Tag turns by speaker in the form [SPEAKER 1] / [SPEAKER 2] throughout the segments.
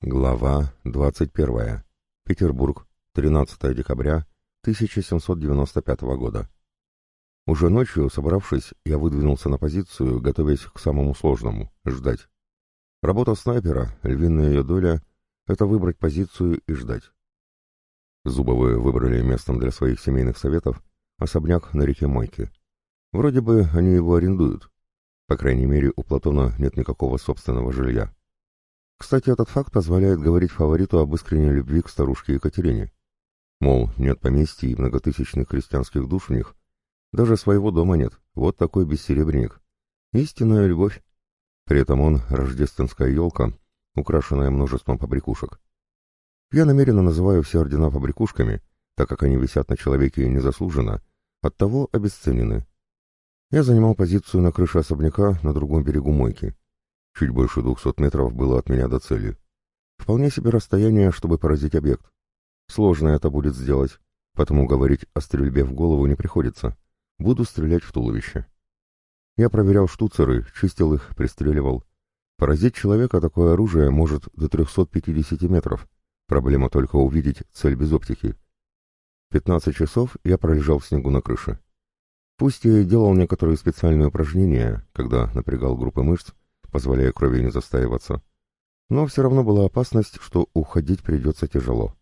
[SPEAKER 1] Глава 21. Петербург, 13 декабря 1795 года. Уже ночью, собравшись, я выдвинулся на позицию, готовясь к самому сложному — ждать. Работа снайпера, львиная ее доля — это выбрать позицию и ждать. Зубовые выбрали местом для своих семейных советов особняк на реке Мойке. Вроде бы они его арендуют. По крайней мере, у Платона нет никакого собственного жилья. Кстати, этот факт позволяет говорить фавориту об искренней любви к старушке Екатерине. Мол, нет поместья и многотысячных крестьянских душ в них. Даже своего дома нет. Вот такой бессеребренник. Истинная любовь. При этом он — рождественская елка, украшенная множеством побрякушек. Я намеренно называю все ордена побрякушками, так как они висят на человеке незаслуженно, оттого обесценены. Я занимал позицию на крыше особняка на другом берегу мойки. Чуть больше двухсот метров было от меня до цели. Вполне себе расстояние, чтобы поразить объект. Сложно это будет сделать, потому говорить о стрельбе в голову не приходится. Буду стрелять в туловище. Я проверял штуцеры, чистил их, пристреливал. Поразить человека такое оружие может до 350 метров. Проблема только увидеть цель без оптики. 15 часов я пролежал в снегу на крыше. Пусть я и делал некоторые специальные упражнения, когда напрягал группы мышц, позволяя крови не застаиваться. Но все равно была опасность, что уходить придется тяжело.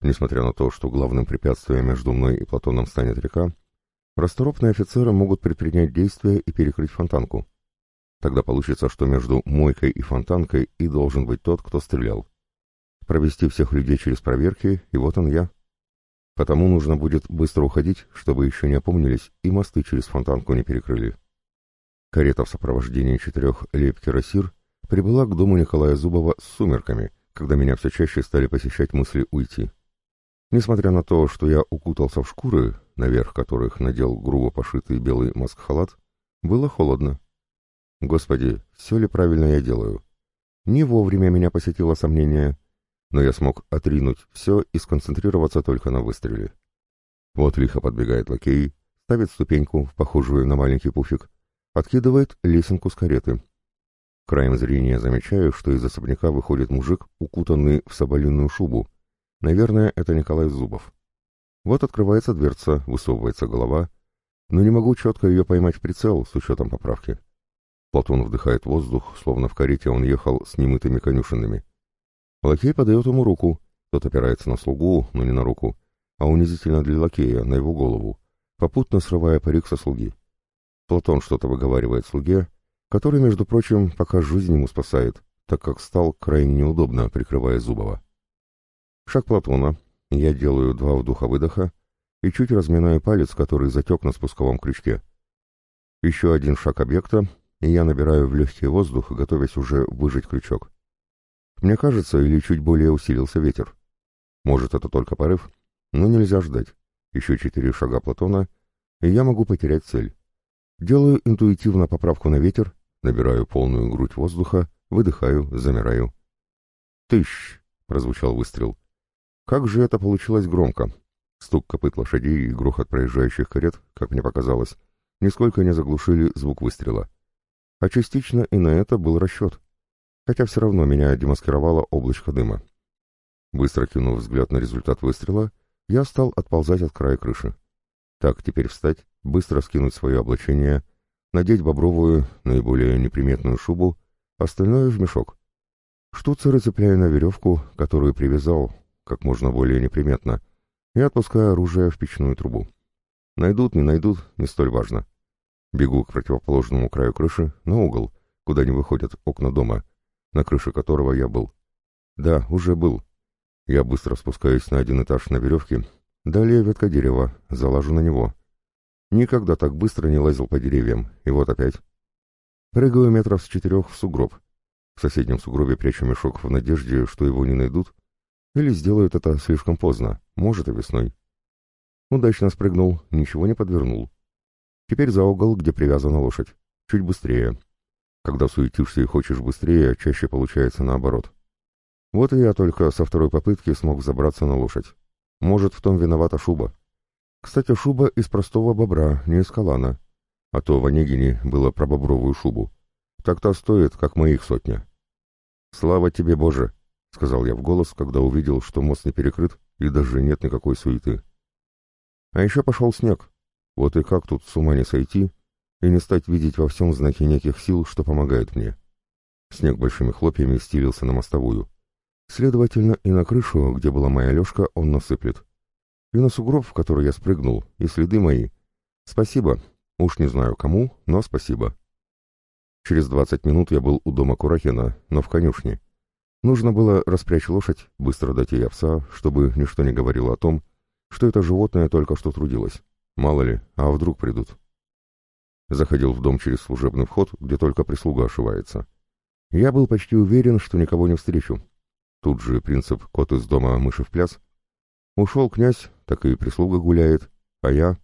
[SPEAKER 1] Несмотря на то, что главным препятствием между мной и Платоном станет река, расторопные офицеры могут предпринять действия и перекрыть фонтанку. Тогда получится, что между мойкой и фонтанкой и должен быть тот, кто стрелял. Провести всех людей через проверки, и вот он я. Потому нужно будет быстро уходить, чтобы еще не опомнились и мосты через фонтанку не перекрыли. Карета в сопровождении четырех лейб-кирасир прибыла к дому Николая Зубова с сумерками, когда меня все чаще стали посещать мысли уйти. Несмотря на то, что я укутался в шкуры, наверх которых надел грубо пошитый белый маск-халат, было холодно. Господи, все ли правильно я делаю? Не вовремя меня посетило сомнение, но я смог отринуть все и сконцентрироваться только на выстреле. Вот лихо подбегает лакей, ставит ступеньку, похожую на маленький пуфик, Откидывает лесенку с кареты. Краем зрения замечаю, что из особняка выходит мужик, укутанный в соболиную шубу. Наверное, это Николай Зубов. Вот открывается дверца, высовывается голова, но не могу четко ее поймать в прицел с учетом поправки. Платон вдыхает воздух, словно в карете он ехал с немытыми конюшенными. Лакей подает ему руку, тот опирается на слугу, но не на руку, а унизительно для лакея, на его голову, попутно срывая парик со слуги. Платон что-то выговаривает слуге, который, между прочим, пока жизнь ему спасает, так как стал крайне неудобно, прикрывая Зубова. Шаг Платона, я делаю два вдоха-выдоха и чуть разминаю палец, который затек на спусковом крючке. Еще один шаг объекта, и я набираю в легкий воздух, готовясь уже выжать крючок. Мне кажется, или чуть более усилился ветер. Может, это только порыв, но нельзя ждать. Еще четыре шага Платона, и я могу потерять цель. Делаю интуитивно поправку на ветер, набираю полную грудь воздуха, выдыхаю, замираю. «Тыщ!» — прозвучал выстрел. Как же это получилось громко! Стук копыт лошадей и грохот проезжающих карет, как мне показалось, нисколько не заглушили звук выстрела. А частично и на это был расчет. Хотя все равно меня демаскировало облачко дыма. Быстро кинув взгляд на результат выстрела, я стал отползать от края крыши. Так, теперь встать, быстро скинуть свое облачение, надеть бобровую, наиболее неприметную шубу, остальное в мешок. Штуцеры цепляю на веревку, которую привязал, как можно более неприметно, и отпускаю оружие в печную трубу. Найдут, не найдут, не столь важно. Бегу к противоположному краю крыши, на угол, куда не выходят окна дома, на крыше которого я был. Да, уже был. Я быстро спускаюсь на один этаж на веревке, далее ветка дерева, залажу на него — Никогда так быстро не лазил по деревьям, и вот опять. Прыгаю метров с четырех в сугроб. В соседнем сугробе прячу мешок в надежде, что его не найдут, или сделают это слишком поздно, может и весной. Удачно спрыгнул, ничего не подвернул. Теперь за угол, где привязана лошадь. Чуть быстрее. Когда суетишься и хочешь быстрее, чаще получается наоборот. Вот и я только со второй попытки смог забраться на лошадь. Может, в том виновата шуба. Кстати, шуба из простого бобра, не из калана. А то в Онегине было про бобровую шубу. Так-то стоит, как моих сотня. Слава тебе, Боже! сказал я в голос, когда увидел, что мост не перекрыт и даже нет никакой суеты. А еще пошел снег. Вот и как тут с ума не сойти и не стать видеть во всем знаки неких сил, что помогают мне. Снег большими хлопьями стелился на мостовую. Следовательно, и на крышу, где была моя лёжка, он насыплет. И на сугроб, в который я спрыгнул, и следы мои. Спасибо. Уж не знаю кому, но спасибо. Через двадцать минут я был у дома Курахина, но в конюшне. Нужно было распрячь лошадь, быстро дать ей овса, чтобы ничто не говорило о том, что это животное только что трудилось. Мало ли, а вдруг придут. Заходил в дом через служебный вход, где только прислуга ошивается. Я был почти уверен, что никого не встречу. Тут же принцип «кот из дома, мыши в пляс». Ушел князь, так и прислуга гуляет, а я...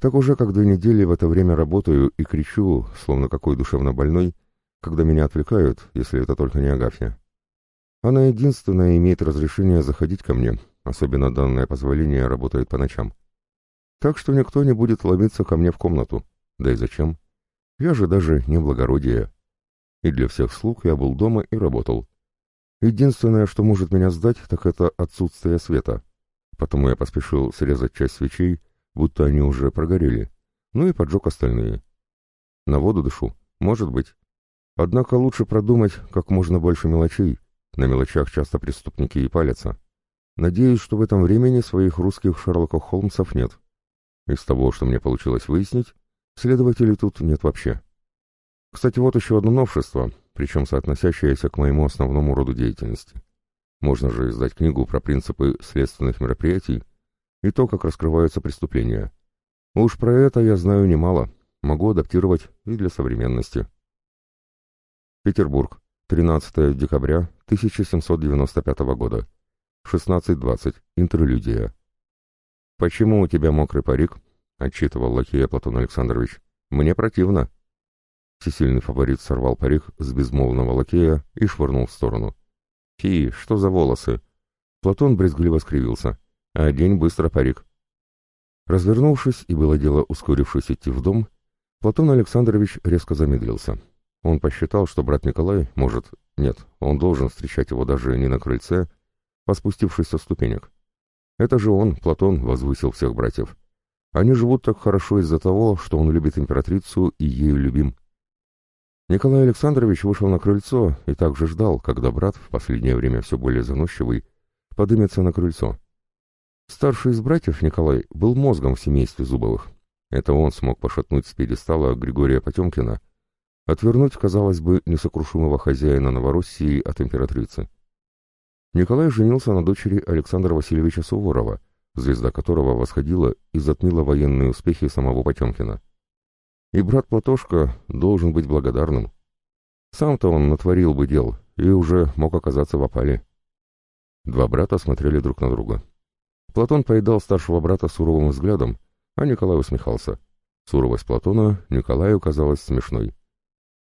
[SPEAKER 1] Так уже как две недели в это время работаю и кричу, словно какой душевно больной, когда меня отвлекают, если это только не Агафья. Она единственная имеет разрешение заходить ко мне, особенно данное позволение работает по ночам. Так что никто не будет ломиться ко мне в комнату. Да и зачем? Я же даже не благородие. И для всех слуг я был дома и работал. Единственное, что может меня сдать, так это отсутствие света. Потому я поспешил срезать часть свечей, будто они уже прогорели, ну и поджег остальные. На воду дышу, может быть. Однако лучше продумать как можно больше мелочей. На мелочах часто преступники и палятся. Надеюсь, что в этом времени своих русских Шерлока Холмсов нет. Из того, что мне получилось выяснить, следователей тут нет вообще. Кстати, вот еще одно новшество, причем соотносящееся к моему основному роду деятельности. Можно же издать книгу про принципы следственных мероприятий и то, как раскрываются преступления. Уж про это я знаю немало, могу адаптировать и для современности. Петербург, 13 декабря 1795 года. 16.20. Интерлюдия. «Почему у тебя мокрый парик?» — отчитывал лакея Платон Александрович. «Мне противно». Всесильный фаворит сорвал парик с безмолвного лакея и швырнул в сторону. «Фи, что за волосы?» Платон брезгливо скривился. «Одень быстро парик». Развернувшись и было дело ускорившись идти в дом, Платон Александрович резко замедлился. Он посчитал, что брат Николай может... Нет, он должен встречать его даже не на крыльце, поспустившись со ступенек. Это же он, Платон, возвысил всех братьев. Они живут так хорошо из-за того, что он любит императрицу и ею любим. Николай Александрович вышел на крыльцо и также ждал, когда брат, в последнее время все более заносчивый, подымется на крыльцо. Старший из братьев, Николай, был мозгом в семействе Зубовых. Это он смог пошатнуть с пьедестала Григория Потемкина, отвернуть, казалось бы, несокрушимого хозяина Новороссии от императрицы. Николай женился на дочери Александра Васильевича Суворова, звезда которого восходила и затмила военные успехи самого Потемкина. И брат Платошка должен быть благодарным. Сам-то он натворил бы дел и уже мог оказаться в опале. Два брата смотрели друг на друга. Платон поедал старшего брата суровым взглядом, а Николай усмехался. Суровость Платона Николаю казалась смешной.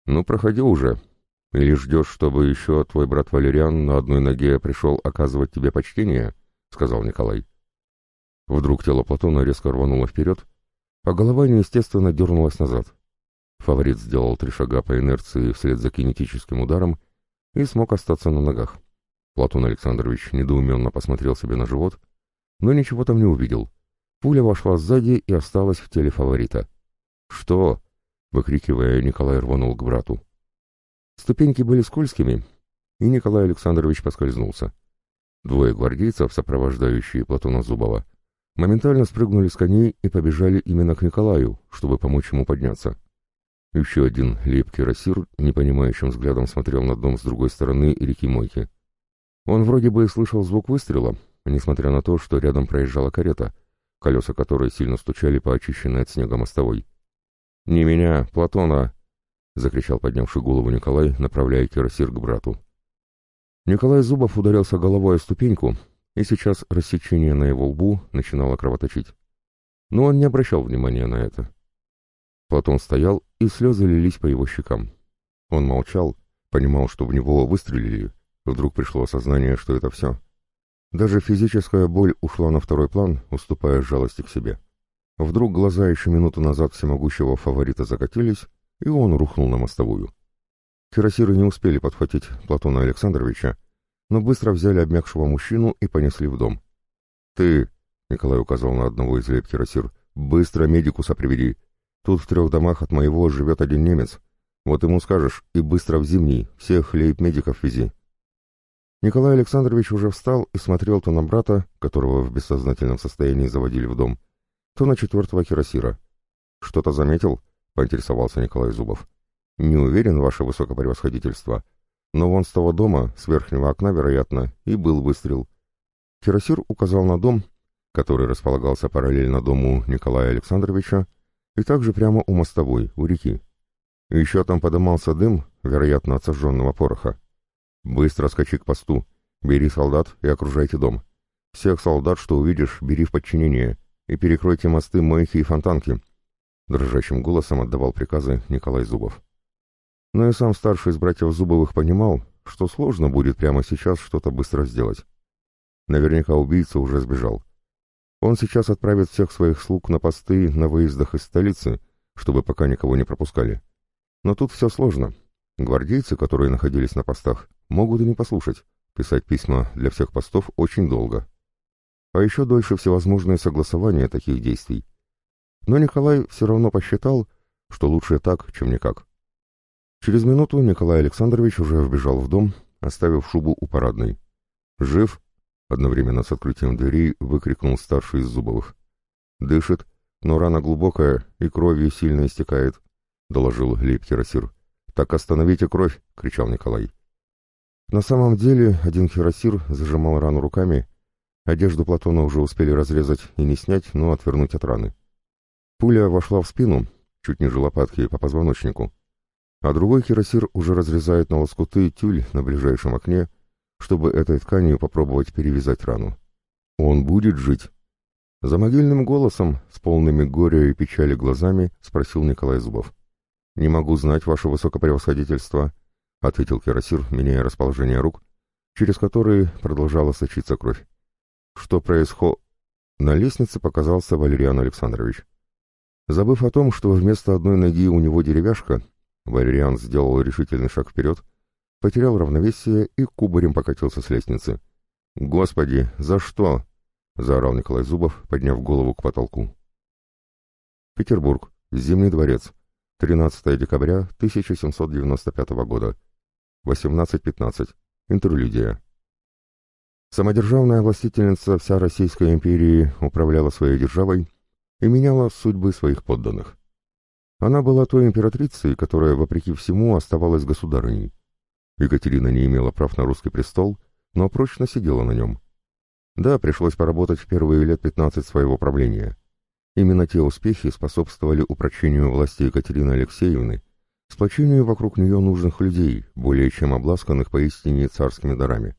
[SPEAKER 1] «Ну, проходи уже, или ждешь, чтобы еще твой брат Валериан на одной ноге пришел оказывать тебе почтение?» — сказал Николай. Вдруг тело Платона резко рвануло вперед, а голова неестественно дернулась назад. Фаворит сделал три шага по инерции вслед за кинетическим ударом и смог остаться на ногах. Платон Александрович недоуменно посмотрел себе на живот, но ничего там не увидел. Пуля вошла сзади и осталась в теле фаворита. «Что?» — выкрикивая, Николай рванул к брату. Ступеньки были скользкими, и Николай Александрович поскользнулся. Двое гвардейцев, сопровождающие Платона Зубова, моментально спрыгнули с коней и побежали именно к Николаю, чтобы помочь ему подняться. Еще один лепкий рассир непонимающим взглядом смотрел на дом с другой стороны реки Мойки. Он вроде бы и слышал звук выстрела, несмотря на то, что рядом проезжала карета, колеса которой сильно стучали по очищенной от снега мостовой. «Не меня, Платона!» — закричал поднявший голову Николай, направляя кирасир к брату. Николай Зубов ударился головой о ступеньку, и сейчас рассечение на его лбу начинало кровоточить. Но он не обращал внимания на это. Платон стоял, и слезы лились по его щекам. Он молчал, понимал, что в него выстрелили. Вдруг пришло осознание, что это все. Даже физическая боль ушла на второй план, уступая жалости к себе. Вдруг глаза еще минуту назад всемогущего фаворита закатились, и он рухнул на мостовую. Кирасиры не успели подхватить Платона Александровича, но быстро взяли обмякшего мужчину и понесли в дом. «Ты», — Николай указал на одного из лейб-кирасир, — «быстро медикуса приведи. Тут в трех домах от моего живет один немец. Вот ему скажешь, и быстро в зимний, всех лейб-медиков вези». Николай Александрович уже встал и смотрел то на брата, которого в бессознательном состоянии заводили в дом, то на четвертого кирасира. «Что-то заметил?» — поинтересовался Николай Зубов. «Не уверен, ваше высокопревосходительство, но вон с того дома, с верхнего окна, вероятно, и был выстрел». Кирасир указал на дом, который располагался параллельно дому Николая Александровича, и также прямо у мостовой, у реки. Еще там подымался дым, вероятно, от сожженного пороха. «Быстро скачи к посту, бери солдат и окружайте дом. Всех солдат, что увидишь, бери в подчинение, и перекройте мосты, мойки и фонтанки», — дрожащим голосом отдавал приказы Николай Зубов. Но и сам старший из братьев Зубовых понимал, что сложно будет прямо сейчас что-то быстро сделать. Наверняка убийца уже сбежал. Он сейчас отправит всех своих слуг на посты на выездах из столицы, чтобы пока никого не пропускали. Но тут все сложно. Гвардейцы, которые находились на постах, могут и не послушать. Писать письма для всех постов очень долго. А еще дольше всевозможные согласования таких действий. Но Николай все равно посчитал, что лучше так, чем никак. Через минуту Николай Александрович уже вбежал в дом, оставив шубу у парадной. «Жив?» — одновременно с открытием дверей выкрикнул старший из Зубовых. «Дышит, но рана глубокая и кровью сильно истекает», — доложил Лейб Кирасир. «Так остановите кровь!» — кричал Николай. На самом деле один хиросир зажимал рану руками, одежду Платона уже успели разрезать и не снять, но отвернуть от раны. Пуля вошла в спину, чуть ниже лопатки по позвоночнику, а другой хиросир уже разрезает на лоскуты тюль на ближайшем окне, чтобы этой тканью попробовать перевязать рану. Он будет жить. За могильным голосом, с полными горя и печали глазами, спросил Николай Зубов. «Не могу знать, ваше высокопревосходительство», — ответил Кирасир, меняя расположение рук, через которые продолжала сочиться кровь. «Что происход...» На лестнице показался Валериан Александрович. Забыв о том, что вместо одной ноги у него деревяшка, Валериан сделал решительный шаг вперед, потерял равновесие и кубарем покатился с лестницы. «Господи, за что?» — заорал Николай Зубов, подняв голову к потолку. Петербург. Зимний дворец. 13 декабря 1795 года. 18.15. Интерлюдия. Самодержавная властительница вся Российской империи управляла своей державой и меняла судьбы своих подданных. Она была той императрицей, которая, вопреки всему, оставалась государыней. Екатерина не имела прав на русский престол, но прочно сидела на нем. Да, пришлось поработать в первые лет 15 своего правления. Именно те успехи способствовали упрочению власти Екатерины Алексеевны, сплочению вокруг нее нужных людей, более чем обласканных поистине царскими дарами.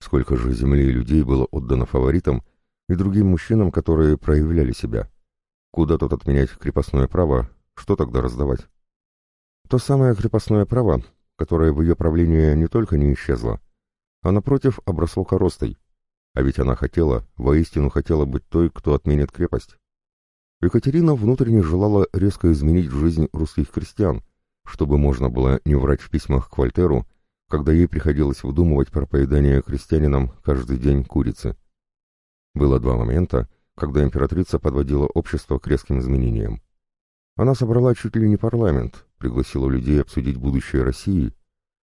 [SPEAKER 1] Сколько же земли и людей было отдано фаворитам и другим мужчинам, которые проявляли себя. Куда тут отменять крепостное право, что тогда раздавать? То самое крепостное право, которое в ее правлении не только не исчезло, а напротив обросло коростой, а ведь она хотела, воистину хотела быть той, кто отменит крепость. Екатерина внутренне желала резко изменить жизнь русских крестьян, чтобы можно было не врать в письмах к Вольтеру, когда ей приходилось выдумывать про поедание крестьянинам каждый день курицы. Было два момента, когда императрица подводила общество к резким изменениям. Она собрала чуть ли не парламент, пригласила людей обсудить будущее России,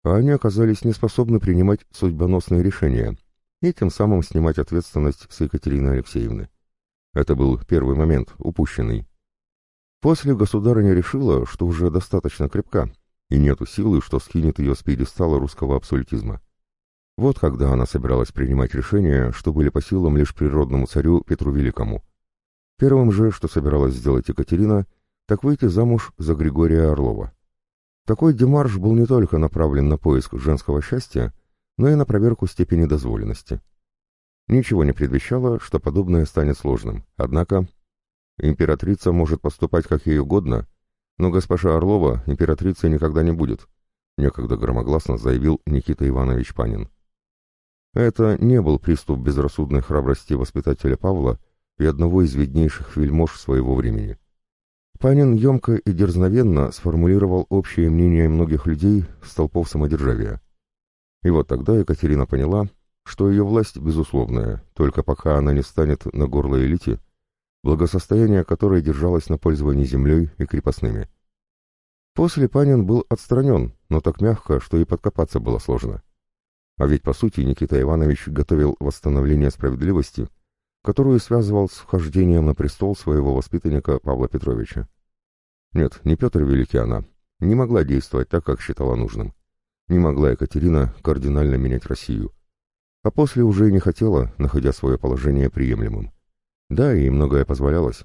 [SPEAKER 1] а они оказались неспособны принимать судьбоносные решения и тем самым снимать ответственность с Екатерины Алексеевны. Это был первый момент, упущенный. После государыня решила, что уже достаточно крепка, и нету силы, что скинет ее с пьедестала русского абсолютизма. Вот когда она собиралась принимать решения, что были по силам лишь природному царю Петру Великому. Первым же, что собиралась сделать Екатерина, так выйти замуж за Григория Орлова. Такой демарш был не только направлен на поиск женского счастья, но и на проверку степени дозволенности. Ничего не предвещало, что подобное станет сложным, однако Императрица может поступать как ей угодно, но госпожа Орлова императрицей никогда не будет, некогда громогласно заявил Никита Иванович Панин. Это не был приступ безрассудной храбрости воспитателя Павла и одного из виднейших вельмож своего времени. Панин емко и дерзновенно сформулировал общее мнение многих людей, столпов самодержавия. И вот тогда Екатерина поняла, что ее власть безусловная, только пока она не станет на горло элите, благосостояние которой держалось на пользовании землей и крепостными. После Панин был отстранен, но так мягко, что и подкопаться было сложно. А ведь, по сути, Никита Иванович готовил восстановление справедливости, которую связывал с вхождением на престол своего воспитанника Павла Петровича. Нет, не Петр Великий она, не могла действовать так, как считала нужным. Не могла Екатерина кардинально менять Россию. А после уже и не хотела, находя свое положение приемлемым. Да, и многое позволялось.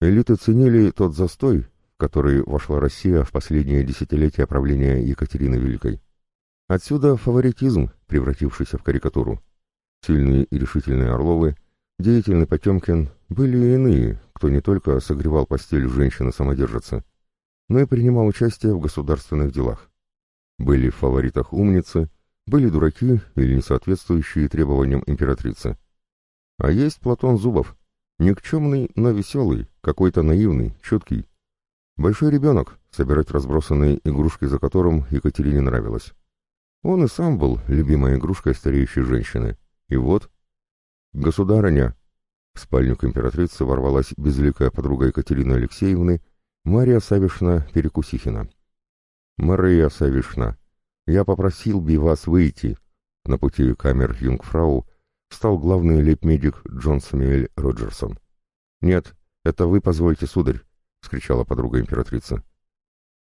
[SPEAKER 1] Элиты ценили тот застой, в который вошла Россия в последние десятилетия правления Екатерины Великой. Отсюда фаворитизм, превратившийся в карикатуру. Сильные и решительные Орловы, деятельный Потемкин были и иные, кто не только согревал постель женщины-самодержицы, но и принимал участие в государственных делах. Были в фаворитах умницы, были дураки или несоответствующие требованиям императрицы. А есть Платон Зубов, никчемный, но веселый, какой-то наивный, чуткий. Большой ребенок, собирать разбросанные игрушки за которым Екатерине нравилось. Он и сам был любимой игрушкой стареющей женщины. И вот... Государыня! В спальню к императрице ворвалась безликая подруга Екатерины Алексеевны, Мария Савишна Перекусихина. «Мария Савишна, я попросил бы вас выйти». На пути камер Юнгфрау стал главный лейб-медик Джон Самуэль Роджерсон. «Нет, это вы позвольте, сударь», — вскричала подруга императрицы.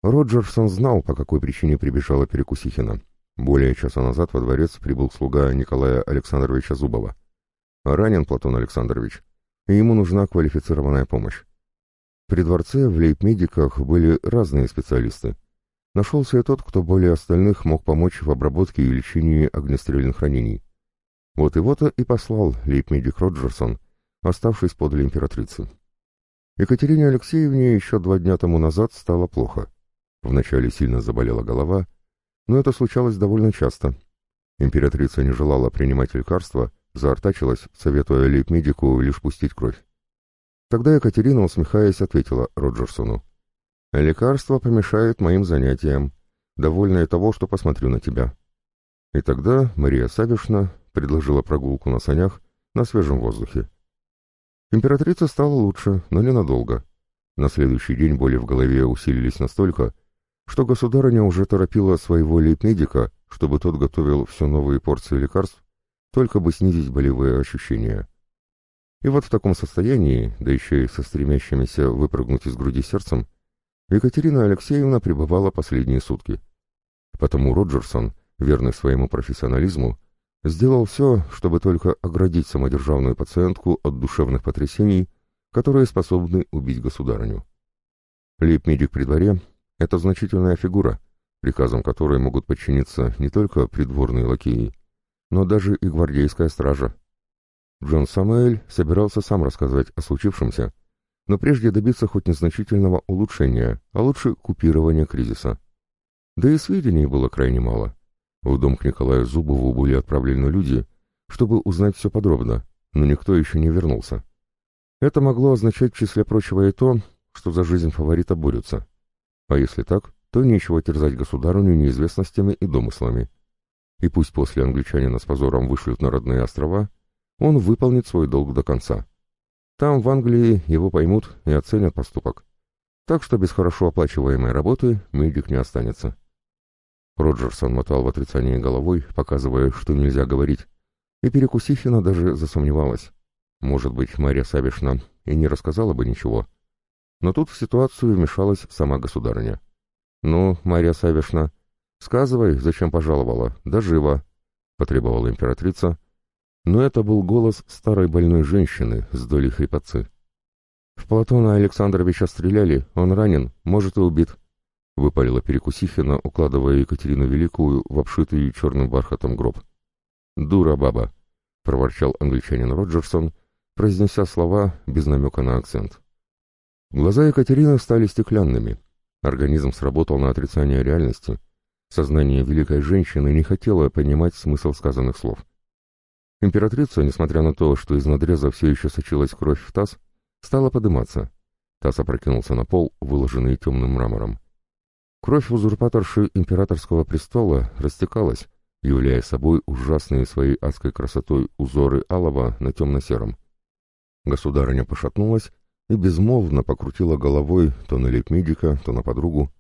[SPEAKER 1] Роджерсон знал, по какой причине прибежала Перекусихина. Более часа назад во дворец прибыл слуга Николая Александровича Зубова. Ранен Платон Александрович, и ему нужна квалифицированная помощь. При дворце в лейб-медиках были разные специалисты. Нашелся и тот, кто более остальных мог помочь в обработке и лечении огнестрельных ранений. Вот его-то и послал лейб-медик Роджерсон, оставшись подле императрицы. Екатерине Алексеевне еще два дня тому назад стало плохо. Вначале сильно заболела голова, но это случалось довольно часто. Императрица не желала принимать лекарства, заортачилась, советуя лейб-медику лишь пустить кровь. Тогда Екатерина, усмехаясь, ответила Роджерсону. «Лекарство помешает моим занятиям, довольная того, что посмотрю на тебя». И тогда Мария Савишна предложила прогулку на санях на свежем воздухе. Императрица стала лучше, но ненадолго. На следующий день боли в голове усилились настолько, что государыня уже торопила своего лейб-медика, чтобы тот готовил все новые порции лекарств, только бы снизить болевые ощущения. И вот в таком состоянии, да еще и со стремящимися выпрыгнуть из груди сердцем, Екатерина Алексеевна пребывала последние сутки. Потому Роджерсон, верный своему профессионализму, сделал все, чтобы только оградить самодержавную пациентку от душевных потрясений, которые способны убить государыню. Лейб-медик при дворе — это значительная фигура, приказам которой могут подчиниться не только придворные лакеи, но даже и гвардейская стража. Джон Самуэль собирался сам рассказать о случившемся, но прежде добиться хоть незначительного улучшения, а лучше купирования кризиса. Да и сведений было крайне мало. В дом к Николаю Зубову были отправлены люди, чтобы узнать все подробно, но никто еще не вернулся. Это могло означать в числе прочего и то, что за жизнь фаворита борются. А если так, то нечего терзать государыню неизвестностями и домыслами. И пусть после англичанина с позором вышлют на родные острова, он выполнит свой долг до конца. Там, в Англии, его поймут и оценят поступок. Так что без хорошо оплачиваемой работы медик не останется. Роджерсон мотал в отрицании головой, показывая, что нельзя говорить, и Перекусихина даже засомневалась. Может быть, Мария Савишна и не рассказала бы ничего. Но тут в ситуацию вмешалась сама государыня. «Ну, Мария Савишна, сказывай, зачем пожаловала, да живо», — потребовала императрица, но это был голос старой больной женщины с долей хрипотцы. «В Платона Александровича стреляли, он ранен, может и убит», — выпалила Перекусихина, укладывая Екатерину Великую в обшитый черным бархатом гроб. «Дура баба», — проворчал англичанин Роджерсон, произнеся слова без намека на акцент. Глаза Екатерины стали стеклянными. Организм сработал на отрицание реальности. Сознание великой женщины не хотело понимать смысл сказанных слов. Императрица, несмотря на то, что из надреза все еще сочилась кровь в таз, стала подниматься. Таз опрокинулся на пол, выложенный темным мрамором. Кровь узурпаторши императорского престола растекалась, являя собой ужасные своей адской красотой узоры алого на темно-сером. Государыня пошатнулась и безмолвно покрутила головой то на лейб-медика, то на подругу.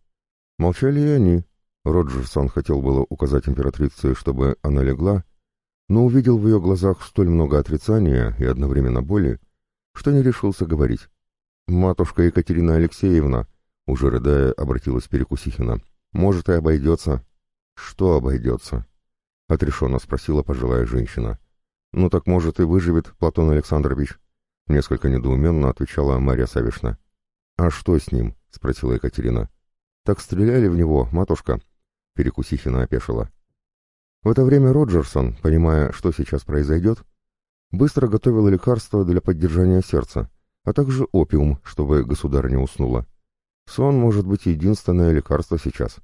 [SPEAKER 1] Молчали и они. Роджерсон хотел было указать императрице, чтобы она легла, но увидел в ее глазах столь много отрицания и одновременно боли, что не решился говорить. «Матушка Екатерина Алексеевна», — уже рыдая, обратилась Перекусихина, — «может, и обойдется». «Что обойдется?» — отрешенно спросила пожилая женщина. «Ну так, может, и выживет Платон Александрович?» — несколько недоуменно отвечала Марья Савишна. «А что с ним?» — спросила Екатерина. «Так стреляли в него, матушка?» — Перекусихина опешила. В это время Роджерсон, понимая, что сейчас произойдет, быстро готовил лекарства для поддержания сердца, а также опиум, чтобы государыня уснула. Сон может быть единственное лекарство сейчас.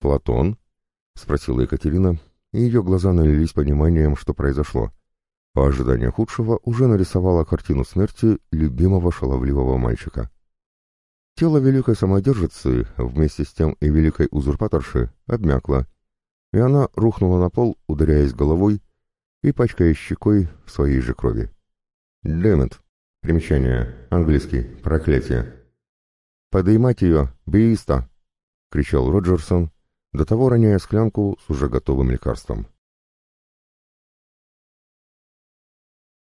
[SPEAKER 1] «Платон?» — спросила Екатерина, и ее глаза налились пониманием, что произошло. По ожиданию худшего уже нарисовала картину смерти любимого шаловливого мальчика. Тело великой самодержицы, вместе с тем и великой узурпаторши, обмякло, и она рухнула на пол, ударяясь головой и пачкая щекой в своей же крови. «Дэмэт!» Примечание. Английский. Проклятие. «Подымать ее! Бииста!» — кричал Роджерсон, до того роняя склянку с уже готовым лекарством.